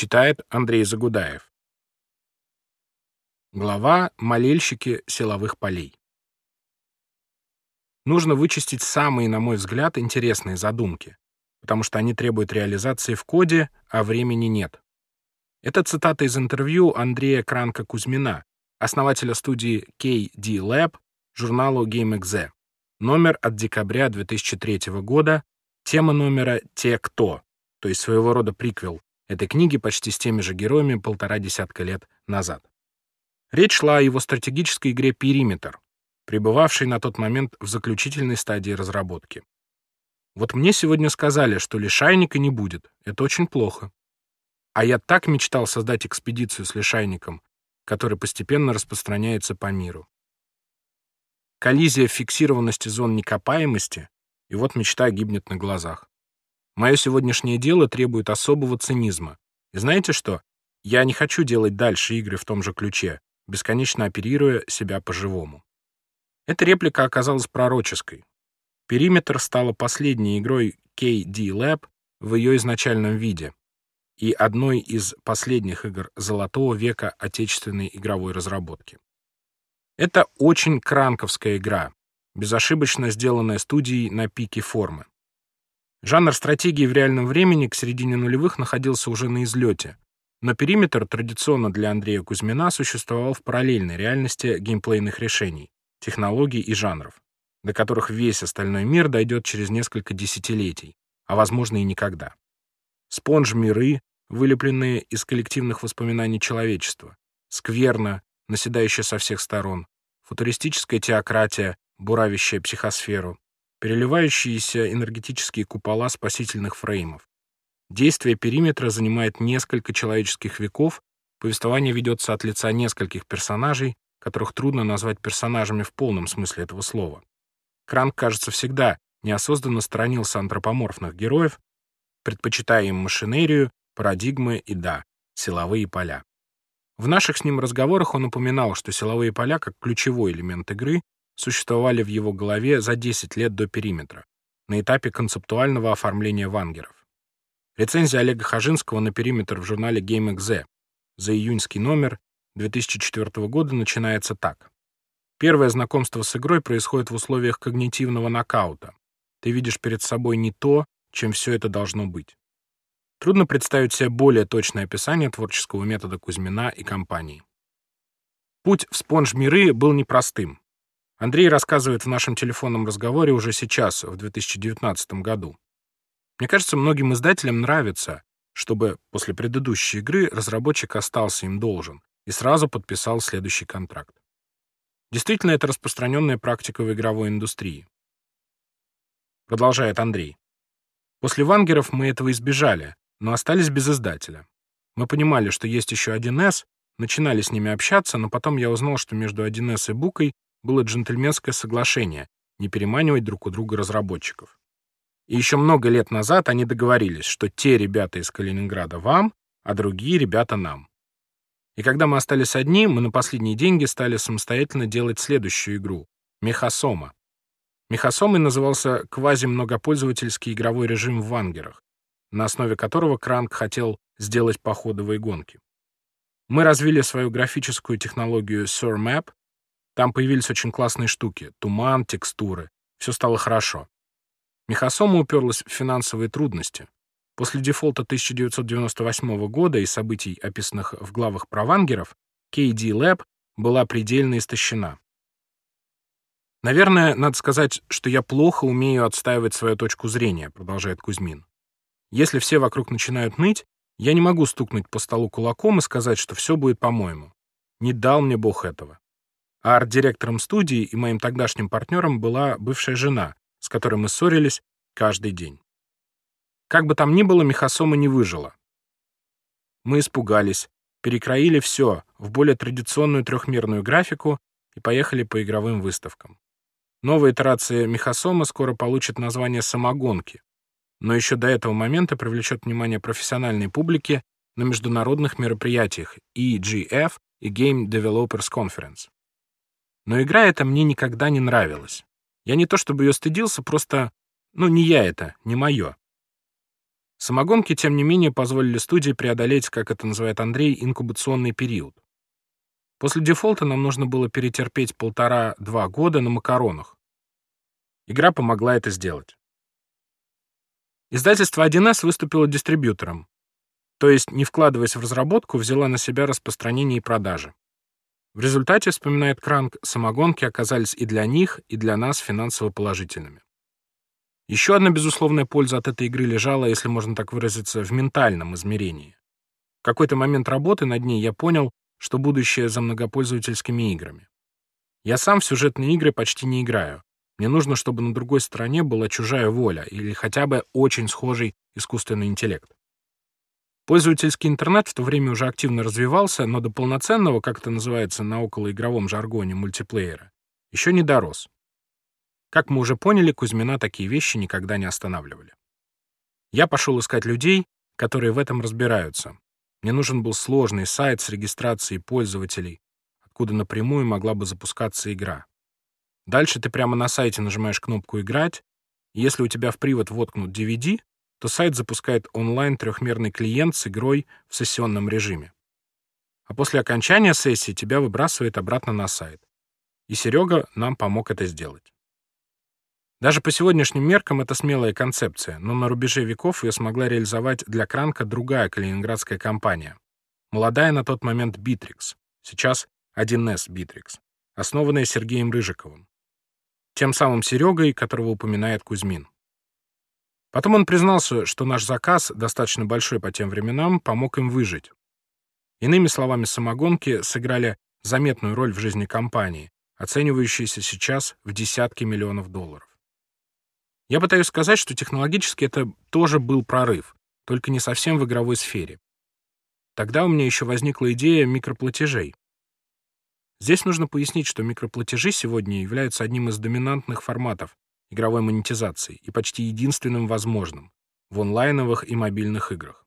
Читает Андрей Загудаев. Глава «Молельщики силовых полей». Нужно вычистить самые, на мой взгляд, интересные задумки, потому что они требуют реализации в коде, а времени нет. Это цитата из интервью Андрея Кранка-Кузьмина, основателя студии KD Lab, журналу GameXZ. Номер от декабря 2003 года, тема номера «Те, кто», то есть своего рода приквел этой книги почти с теми же героями полтора десятка лет назад. Речь шла о его стратегической игре «Периметр», пребывавшей на тот момент в заключительной стадии разработки. Вот мне сегодня сказали, что лишайника не будет. Это очень плохо. А я так мечтал создать экспедицию с лишайником, который постепенно распространяется по миру. Коллизия фиксированности зон некопаемости, и вот мечта гибнет на глазах. Мое сегодняшнее дело требует особого цинизма. И знаете что? Я не хочу делать дальше игры в том же ключе, бесконечно оперируя себя по-живому. Эта реплика оказалась пророческой. Периметр стала последней игрой KD Lab в ее изначальном виде и одной из последних игр золотого века отечественной игровой разработки. Это очень кранковская игра, безошибочно сделанная студией на пике формы. Жанр стратегии в реальном времени к середине нулевых находился уже на излете, но периметр традиционно для Андрея Кузьмина существовал в параллельной реальности геймплейных решений, технологий и жанров, до которых весь остальной мир дойдет через несколько десятилетий, а возможно и никогда. Спонж-миры, вылепленные из коллективных воспоминаний человечества, скверно, наседающая со всех сторон, футуристическая теократия, буравящая психосферу, переливающиеся энергетические купола спасительных фреймов. Действие периметра занимает несколько человеческих веков, повествование ведется от лица нескольких персонажей, которых трудно назвать персонажами в полном смысле этого слова. Кранк, кажется, всегда неосознанно сторонился антропоморфных героев, предпочитая им машинерию, парадигмы и, да, силовые поля. В наших с ним разговорах он упоминал, что силовые поля, как ключевой элемент игры, существовали в его голове за 10 лет до периметра, на этапе концептуального оформления вангеров. Рецензия Олега Хажинского на периметр в журнале GameXZ за июньский номер 2004 года начинается так. Первое знакомство с игрой происходит в условиях когнитивного нокаута. Ты видишь перед собой не то, чем все это должно быть. Трудно представить себе более точное описание творческого метода Кузьмина и компании. Путь в спонж-миры был непростым. Андрей рассказывает в нашем телефонном разговоре уже сейчас, в 2019 году. Мне кажется, многим издателям нравится, чтобы после предыдущей игры разработчик остался им должен и сразу подписал следующий контракт. Действительно, это распространенная практика в игровой индустрии. Продолжает Андрей. После вангеров мы этого избежали, но остались без издателя. Мы понимали, что есть еще 1С, начинали с ними общаться, но потом я узнал, что между 1С и Букой было джентльменское соглашение не переманивать друг у друга разработчиков. И еще много лет назад они договорились, что те ребята из Калининграда вам, а другие ребята нам. И когда мы остались одни, мы на последние деньги стали самостоятельно делать следующую игру — Мехасома. Мехасомой назывался квази-многопользовательский игровой режим в вангерах, на основе которого Кранк хотел сделать походовые гонки. Мы развили свою графическую технологию SurMap, там появились очень классные штуки. Туман, текстуры. Все стало хорошо. Мехасома уперлась в финансовые трудности. После дефолта 1998 года и событий, описанных в главах про вангеров, KD Lab была предельно истощена. «Наверное, надо сказать, что я плохо умею отстаивать свою точку зрения», продолжает Кузьмин. «Если все вокруг начинают ныть, я не могу стукнуть по столу кулаком и сказать, что все будет по-моему. Не дал мне Бог этого. Арт-директором студии и моим тогдашним партнером была бывшая жена, с которой мы ссорились каждый день. Как бы там ни было, Мехасома не выжила. Мы испугались, перекроили все в более традиционную трехмерную графику и поехали по игровым выставкам. Новая итерация Мехасома скоро получит название «Самогонки», но еще до этого момента привлечет внимание профессиональной публики на международных мероприятиях EGF и Game Developers Conference. Но игра эта мне никогда не нравилась. Я не то чтобы ее стыдился, просто... Ну, не я это, не мое. Самогонки, тем не менее, позволили студии преодолеть, как это называет Андрей, инкубационный период. После дефолта нам нужно было перетерпеть полтора-два года на макаронах. Игра помогла это сделать. Издательство 1С выступило дистрибьютором, то есть, не вкладываясь в разработку, взяла на себя распространение и продажи. В результате, вспоминает Кранк, самогонки оказались и для них, и для нас финансово положительными. Еще одна безусловная польза от этой игры лежала, если можно так выразиться, в ментальном измерении. В какой-то момент работы над ней я понял, что будущее за многопользовательскими играми. Я сам в сюжетные игры почти не играю. Мне нужно, чтобы на другой стороне была чужая воля или хотя бы очень схожий искусственный интеллект. Пользовательский интернет в то время уже активно развивался, но до полноценного, как это называется на околоигровом жаргоне, мультиплеера, еще не дорос. Как мы уже поняли, Кузьмина такие вещи никогда не останавливали. Я пошел искать людей, которые в этом разбираются. Мне нужен был сложный сайт с регистрацией пользователей, откуда напрямую могла бы запускаться игра. Дальше ты прямо на сайте нажимаешь кнопку «Играть», и если у тебя в привод воткнут DVD, то сайт запускает онлайн трехмерный клиент с игрой в сессионном режиме. А после окончания сессии тебя выбрасывает обратно на сайт. И Серега нам помог это сделать. Даже по сегодняшним меркам это смелая концепция, но на рубеже веков ее смогла реализовать для Кранка другая калининградская компания. Молодая на тот момент Битрикс, сейчас 1С Битрикс, основанная Сергеем Рыжиковым. Тем самым Серегой, которого упоминает Кузьмин. Потом он признался, что наш заказ, достаточно большой по тем временам, помог им выжить. Иными словами, самогонки сыграли заметную роль в жизни компании, оценивающейся сейчас в десятки миллионов долларов. Я пытаюсь сказать, что технологически это тоже был прорыв, только не совсем в игровой сфере. Тогда у меня еще возникла идея микроплатежей. Здесь нужно пояснить, что микроплатежи сегодня являются одним из доминантных форматов игровой монетизации и почти единственным возможным в онлайновых и мобильных играх.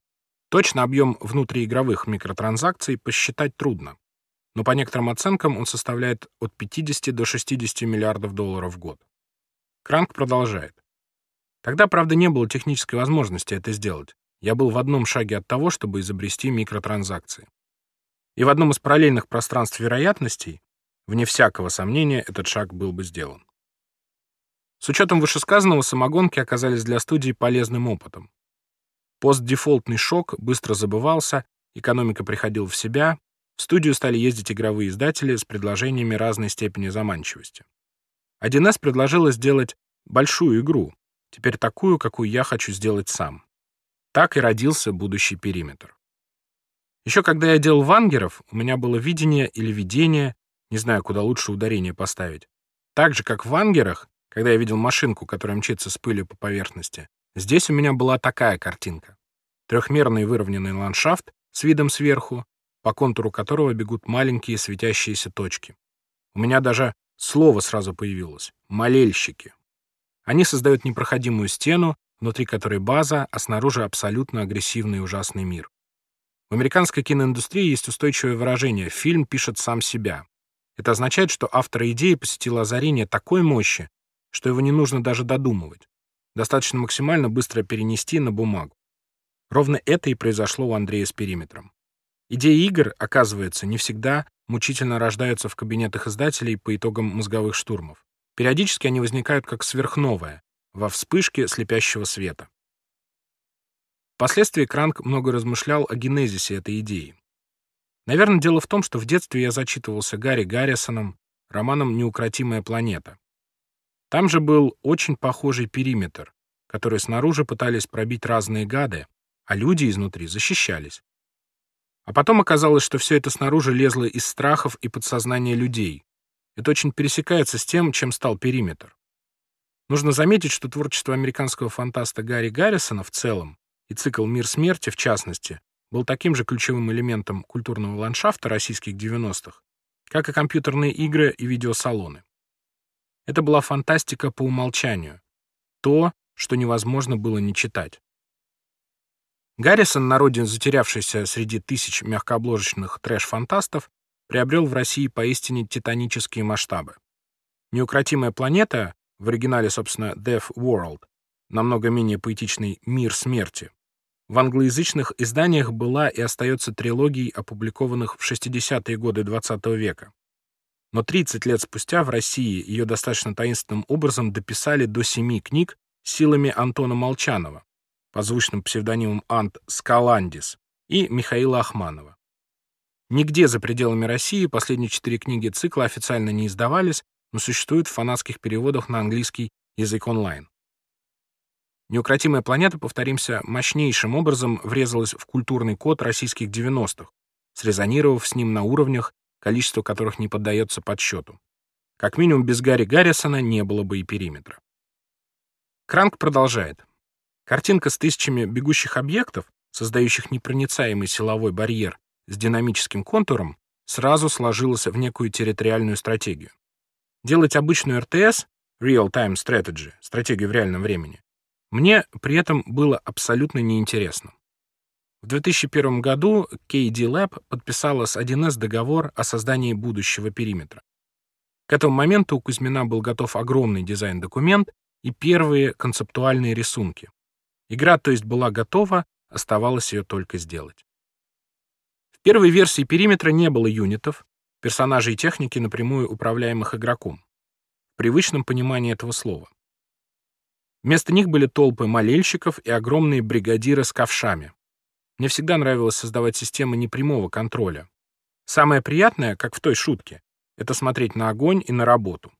Точно объем внутриигровых микротранзакций посчитать трудно, но по некоторым оценкам он составляет от 50 до 60 миллиардов долларов в год. Кранк продолжает. Тогда, правда, не было технической возможности это сделать. Я был в одном шаге от того, чтобы изобрести микротранзакции. И в одном из параллельных пространств вероятностей, вне всякого сомнения, этот шаг был бы сделан. С учетом вышесказанного, самогонки оказались для студии полезным опытом. Постдефолтный шок быстро забывался, экономика приходила в себя, в студию стали ездить игровые издатели с предложениями разной степени заманчивости. 1С предложила сделать большую игру, Теперь такую, какую я хочу сделать сам. Так и родился будущий периметр. Еще когда я делал вангеров, у меня было видение или видение, не знаю, куда лучше ударение поставить. Так же, как в вангерах, когда я видел машинку, которая мчится с пылью по поверхности, здесь у меня была такая картинка. Трехмерный выровненный ландшафт с видом сверху, по контуру которого бегут маленькие светящиеся точки. У меня даже слово сразу появилось — молельщики. Они создают непроходимую стену, внутри которой база, а снаружи абсолютно агрессивный и ужасный мир. В американской киноиндустрии есть устойчивое выражение «фильм пишет сам себя». Это означает, что автор идеи посетило озарение такой мощи, что его не нужно даже додумывать. Достаточно максимально быстро перенести на бумагу. Ровно это и произошло у Андрея с периметром. Идеи игр, оказывается, не всегда мучительно рождаются в кабинетах издателей по итогам мозговых штурмов. Периодически они возникают как сверхновая, во вспышке слепящего света. Впоследствии Кранк много размышлял о генезисе этой идеи. Наверное, дело в том, что в детстве я зачитывался Гарри Гаррисоном, романом «Неукротимая планета». Там же был очень похожий периметр, который снаружи пытались пробить разные гады, а люди изнутри защищались. А потом оказалось, что все это снаружи лезло из страхов и подсознания людей, это очень пересекается с тем, чем стал периметр. Нужно заметить, что творчество американского фантаста Гарри Гаррисона в целом и цикл «Мир смерти» в частности был таким же ключевым элементом культурного ландшафта российских 90-х, как и компьютерные игры и видеосалоны. Это была фантастика по умолчанию, то, что невозможно было не читать. Гаррисон, на родине затерявшийся среди тысяч мягкообложечных трэш-фантастов, приобрел в России поистине титанические масштабы. «Неукротимая планета», в оригинале, собственно, Death World, намного менее поэтичный «Мир смерти», в англоязычных изданиях была и остается трилогией, опубликованных в 60-е годы XX века. Но 30 лет спустя в России ее достаточно таинственным образом дописали до семи книг силами Антона Молчанова, по звучным псевдонимам Ант Скаландис, и Михаила Ахманова. Нигде за пределами России последние четыре книги цикла официально не издавались, но существуют в фанатских переводах на английский язык онлайн. Неукротимая планета, повторимся, мощнейшим образом врезалась в культурный код российских 90-х, срезонировав с ним на уровнях, количество которых не поддается подсчету. Как минимум без Гарри Гаррисона не было бы и периметра. Кранк продолжает. Картинка с тысячами бегущих объектов, создающих непроницаемый силовой барьер с динамическим контуром, сразу сложилась в некую территориальную стратегию. Делать обычную РТС, Real-Time Strategy, стратегию в реальном времени, мне при этом было абсолютно неинтересно. В 2001 году KD Lab подписала с 1С договор о создании будущего периметра. К этому моменту у Кузьмина был готов огромный дизайн-документ и первые концептуальные рисунки. Игра, то есть, была готова, оставалось ее только сделать. В первой версии периметра не было юнитов, персонажей и техники, напрямую управляемых игроком. В привычном понимании этого слова. Вместо них были толпы молельщиков и огромные бригадиры с ковшами. Мне всегда нравилось создавать системы непрямого контроля. Самое приятное, как в той шутке, это смотреть на огонь и на работу.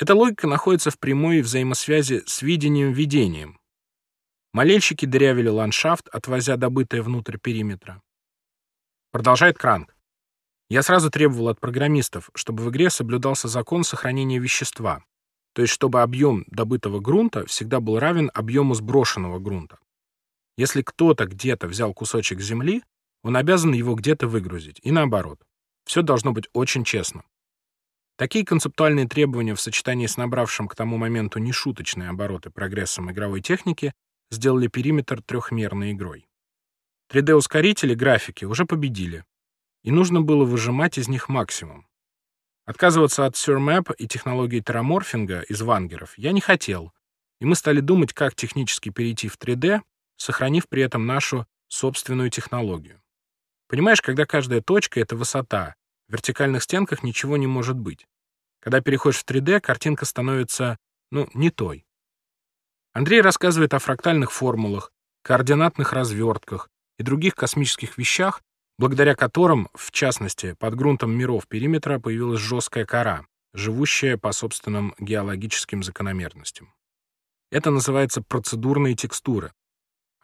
Эта логика находится в прямой взаимосвязи с видением-видением. Молельщики дырявили ландшафт, отвозя добытое внутрь периметра. Продолжает Кранк. Я сразу требовал от программистов, чтобы в игре соблюдался закон сохранения вещества. То есть, чтобы объем добытого грунта всегда был равен объему сброшенного грунта. Если кто-то где-то взял кусочек земли, он обязан его где-то выгрузить, и наоборот. Все должно быть очень честно. Такие концептуальные требования в сочетании с набравшим к тому моменту нешуточные обороты прогрессом игровой техники сделали периметр трехмерной игрой. 3D-ускорители графики уже победили, и нужно было выжимать из них максимум. Отказываться от SurMap и технологии терраморфинга из вангеров я не хотел, и мы стали думать, как технически перейти в 3D, сохранив при этом нашу собственную технологию. Понимаешь, когда каждая точка — это высота, в вертикальных стенках ничего не может быть. Когда переходишь в 3D, картинка становится, ну, не той. Андрей рассказывает о фрактальных формулах, координатных развертках и других космических вещах, благодаря которым, в частности, под грунтом миров периметра появилась жесткая кора, живущая по собственным геологическим закономерностям. Это называется процедурные текстуры.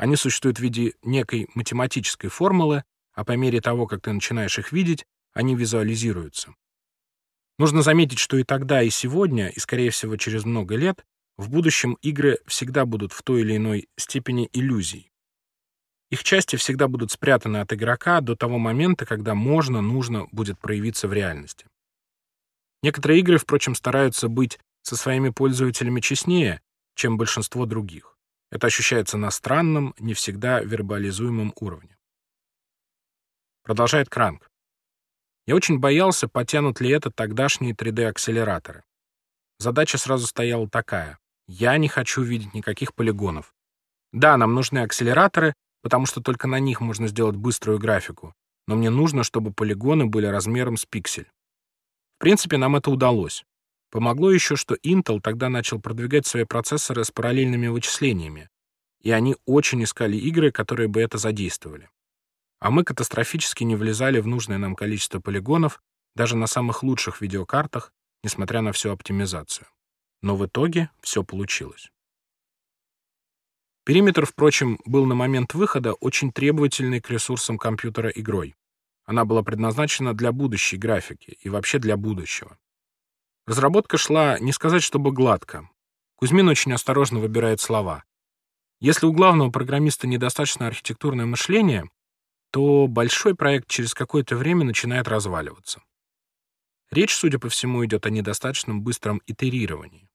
Они существуют в виде некой математической формулы, а по мере того, как ты начинаешь их видеть, они визуализируются. Нужно заметить, что и тогда, и сегодня, и, скорее всего, через много лет, в будущем игры всегда будут в той или иной степени иллюзий. Их части всегда будут спрятаны от игрока до того момента, когда можно, нужно будет проявиться в реальности. Некоторые игры, впрочем, стараются быть со своими пользователями честнее, чем большинство других. Это ощущается на странном, не всегда вербализуемом уровне. Продолжает Кранк. Я очень боялся, потянут ли это тогдашние 3D-акселераторы. Задача сразу стояла такая. Я не хочу видеть никаких полигонов. Да, нам нужны акселераторы, потому что только на них можно сделать быструю графику, но мне нужно, чтобы полигоны были размером с пиксель. В принципе, нам это удалось. Помогло еще, что Intel тогда начал продвигать свои процессоры с параллельными вычислениями, и они очень искали игры, которые бы это задействовали. А мы катастрофически не влезали в нужное нам количество полигонов даже на самых лучших видеокартах, несмотря на всю оптимизацию. Но в итоге все получилось. Периметр, впрочем, был на момент выхода очень требовательной к ресурсам компьютера игрой. Она была предназначена для будущей графики и вообще для будущего. Разработка шла, не сказать, чтобы гладко. Кузьмин очень осторожно выбирает слова. Если у главного программиста недостаточно архитектурное мышление, то большой проект через какое-то время начинает разваливаться. Речь, судя по всему, идет о недостаточном быстром итерировании.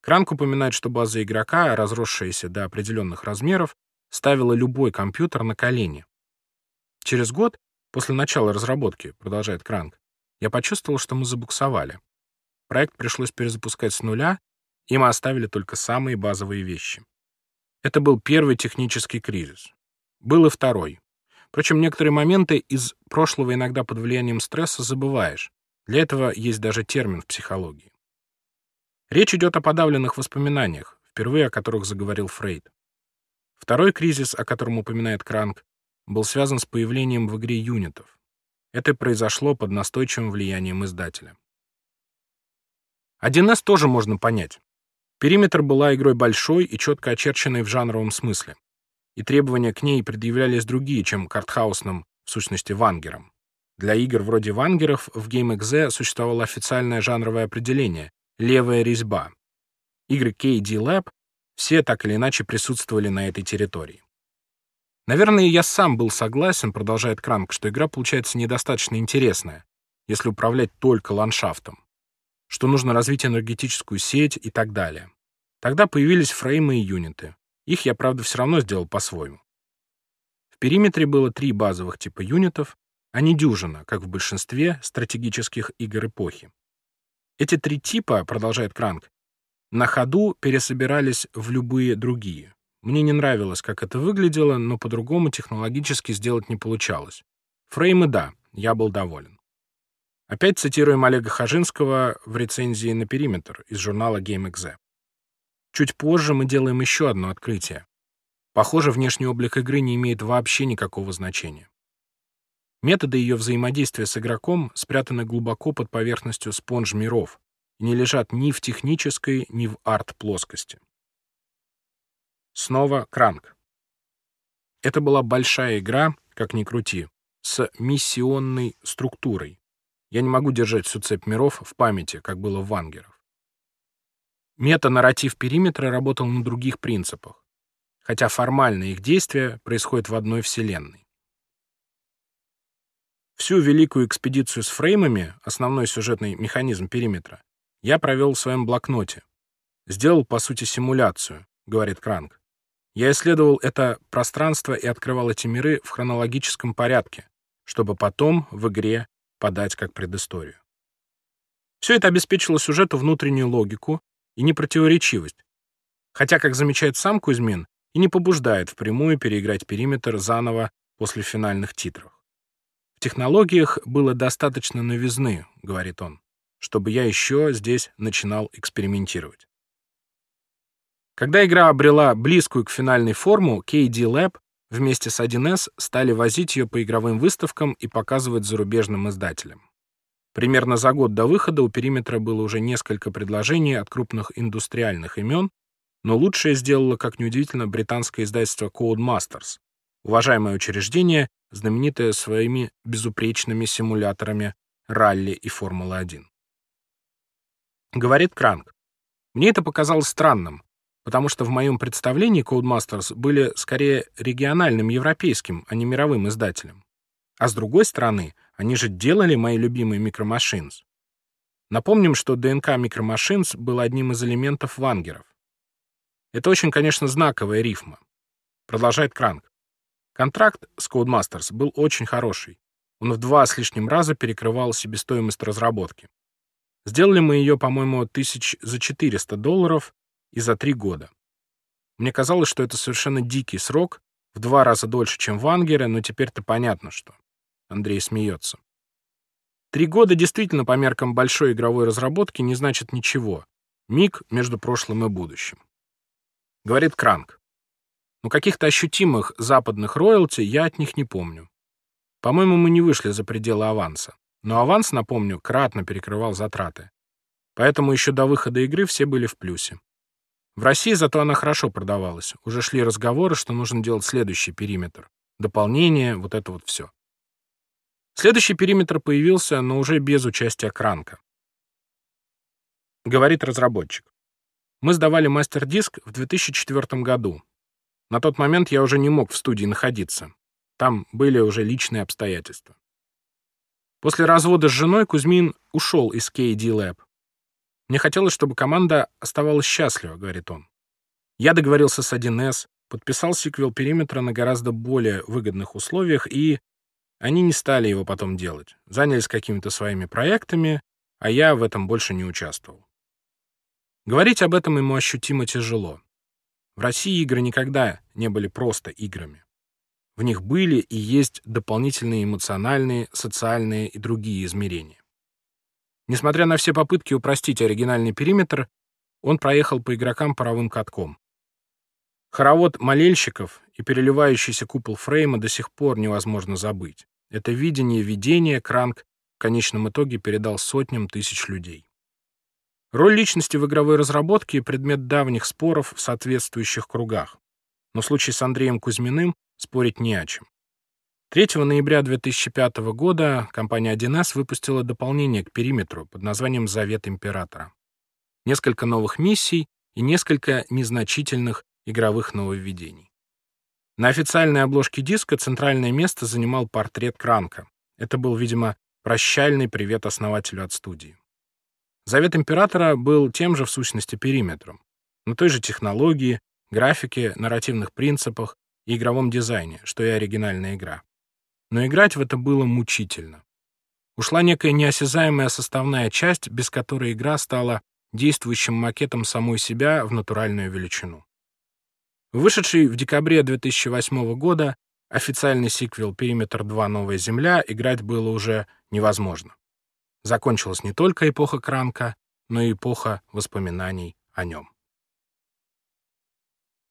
Кранк упоминает, что база игрока, разросшаяся до определенных размеров, ставила любой компьютер на колени. Через год, после начала разработки, продолжает Кранк, я почувствовал, что мы забуксовали. Проект пришлось перезапускать с нуля, и мы оставили только самые базовые вещи. Это был первый технический кризис. Был и второй. Впрочем, некоторые моменты из прошлого иногда под влиянием стресса забываешь. Для этого есть даже термин в психологии. Речь идет о подавленных воспоминаниях, впервые о которых заговорил Фрейд. Второй кризис, о котором упоминает Кранк, был связан с появлением в игре юнитов. Это произошло под настойчивым влиянием издателя. 1С тоже можно понять. Периметр была игрой большой и четко очерченной в жанровом смысле, и требования к ней предъявлялись другие, чем к артхаусным, в сущности, вангерам. Для игр вроде вангеров в GameXZ существовало официальное жанровое определение — левая резьба. Игры KD Lab все так или иначе присутствовали на этой территории. Наверное, я сам был согласен, продолжает Кранк, что игра получается недостаточно интересная, если управлять только ландшафтом, что нужно развить энергетическую сеть и так далее. Тогда появились фреймы и юниты. Их я, правда, все равно сделал по-своему. В периметре было три базовых типа юнитов, а не дюжина, как в большинстве стратегических игр эпохи. Эти три типа, продолжает Кранк, на ходу пересобирались в любые другие. Мне не нравилось, как это выглядело, но по-другому технологически сделать не получалось. Фреймы — да, я был доволен. Опять цитируем Олега Хажинского в рецензии на «Периметр» из журнала GameXZ. Чуть позже мы делаем еще одно открытие. Похоже, внешний облик игры не имеет вообще никакого значения. Методы ее взаимодействия с игроком спрятаны глубоко под поверхностью спонж-миров и не лежат ни в технической, ни в арт-плоскости. Снова Кранк. Это была большая игра, как ни крути, с миссионной структурой. Я не могу держать всю цепь миров в памяти, как было в Вангеров. Мета-нарратив периметра работал на других принципах, хотя формально их действия происходят в одной вселенной. Всю великую экспедицию с фреймами, основной сюжетный механизм периметра, я провел в своем блокноте. Сделал, по сути, симуляцию, говорит Кранк. Я исследовал это пространство и открывал эти миры в хронологическом порядке, чтобы потом в игре подать как предысторию. Все это обеспечило сюжету внутреннюю логику и непротиворечивость, хотя, как замечает сам Кузьмин, и не побуждает впрямую переиграть периметр заново после финальных титров. В технологиях было достаточно новизны, говорит он, чтобы я еще здесь начинал экспериментировать. Когда игра обрела близкую к финальной форму, KD Lab вместе с 1С стали возить ее по игровым выставкам и показывать зарубежным издателям. Примерно за год до выхода у периметра было уже несколько предложений от крупных индустриальных имен, но лучшее сделало, как неудивительно, британское издательство Codemasters, уважаемое учреждение, знаменитое своими безупречными симуляторами ралли и Формулы-1. Говорит Кранк. Мне это показалось странным, потому что в моем представлении Codemasters были скорее региональным европейским, а не мировым издателем. А с другой стороны, они же делали мои любимые микромашинс. Напомним, что ДНК микромашинс был одним из элементов вангеров. Это очень, конечно, знаковая рифма. Продолжает Кранк. Контракт с Codemasters был очень хороший. Он в два с лишним раза перекрывал себестоимость разработки. Сделали мы ее, по-моему, тысяч за 400 долларов и за три года. Мне казалось, что это совершенно дикий срок, в два раза дольше, чем Вангера, но теперь-то понятно, что. Андрей смеется. Три года действительно по меркам большой игровой разработки не значит ничего. Миг между прошлым и будущим. Говорит Кранк. Но каких-то ощутимых западных роялти я от них не помню. По-моему, мы не вышли за пределы аванса. Но аванс, напомню, кратно перекрывал затраты. Поэтому еще до выхода игры все были в плюсе. В России зато она хорошо продавалась. Уже шли разговоры, что нужно делать следующий периметр. Дополнение, вот это вот все. Следующий периметр появился, но уже без участия Кранка. Говорит разработчик. Мы сдавали мастер-диск в 2004 году, на тот момент я уже не мог в студии находиться. Там были уже личные обстоятельства. После развода с женой Кузьмин ушел из KD Lab. Мне хотелось, чтобы команда оставалась счастлива, говорит он. Я договорился с 1С, подписал сиквел периметра на гораздо более выгодных условиях, и они не стали его потом делать. Занялись какими-то своими проектами, а я в этом больше не участвовал. Говорить об этом ему ощутимо тяжело. В России игры никогда не были просто играми. В них были и есть дополнительные эмоциональные, социальные и другие измерения. Несмотря на все попытки упростить оригинальный периметр, он проехал по игрокам паровым катком. Хоровод молельщиков и переливающийся купол фрейма до сих пор невозможно забыть. Это видение видения Кранк в конечном итоге передал сотням тысяч людей. Роль личности в игровой разработке — предмет давних споров в соответствующих кругах. Но в случае с Андреем Кузьминым спорить не о чем. 3 ноября 2005 года компания 1С выпустила дополнение к периметру под названием «Завет Императора». Несколько новых миссий и несколько незначительных игровых нововведений. На официальной обложке диска центральное место занимал портрет Кранка. Это был, видимо, прощальный привет основателю от студии. Завет Императора был тем же в сущности периметром, но той же технологии, графике, нарративных принципах и игровом дизайне, что и оригинальная игра. Но играть в это было мучительно. Ушла некая неосязаемая составная часть, без которой игра стала действующим макетом самой себя в натуральную величину. Вышедший в декабре 2008 года официальный сиквел «Периметр 2. Новая Земля» играть было уже невозможно. Закончилась не только эпоха Кранка, но и эпоха воспоминаний о нем.